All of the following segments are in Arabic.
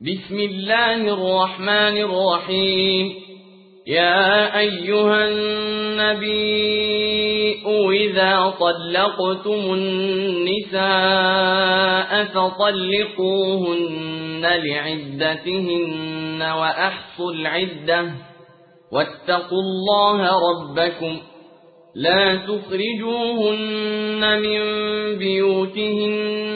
بسم الله الرحمن الرحيم. يا أيها النبي إذا طلقتم النساء فطلقوهن لعدتهن وأحصوا العدة. واتقوا الله ربكم. لا تخرجوهن من بيوتهن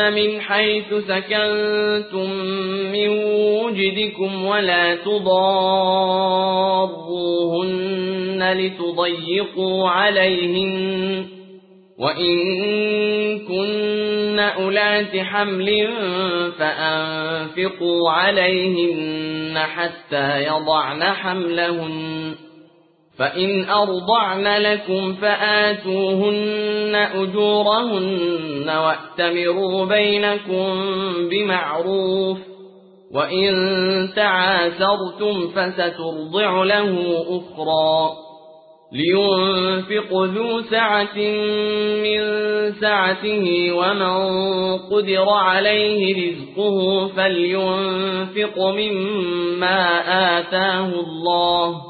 من حيث سكنتم من وجدكم ولا تضاروهن لتضيقوا عليهن وإن كن أولات حمل فأنفقوا عليهن حتى يضعن حملهن فإن أرضعن لكم فآتوهن أجورهن وأتمروا بينكم بمعروف وإن تعاسرتم فسترضع له أخرى لينفق ذو سعة من سعته ومن قدر عليه رزقه فلينفق مما آتاه الله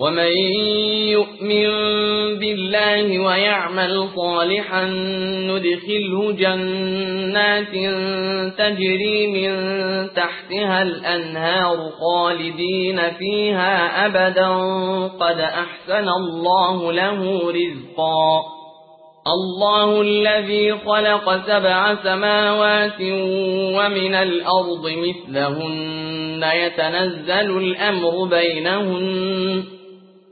ومن يؤمن بالله ويعمل صالحا ندخله جنات تجري من تحتها الأنهار خالدين فيها أبدا قد أحسن الله له رزقا الله الذي خلق سبع سماوات ومن الأرض مثلهن يتنزل الأمر بينهن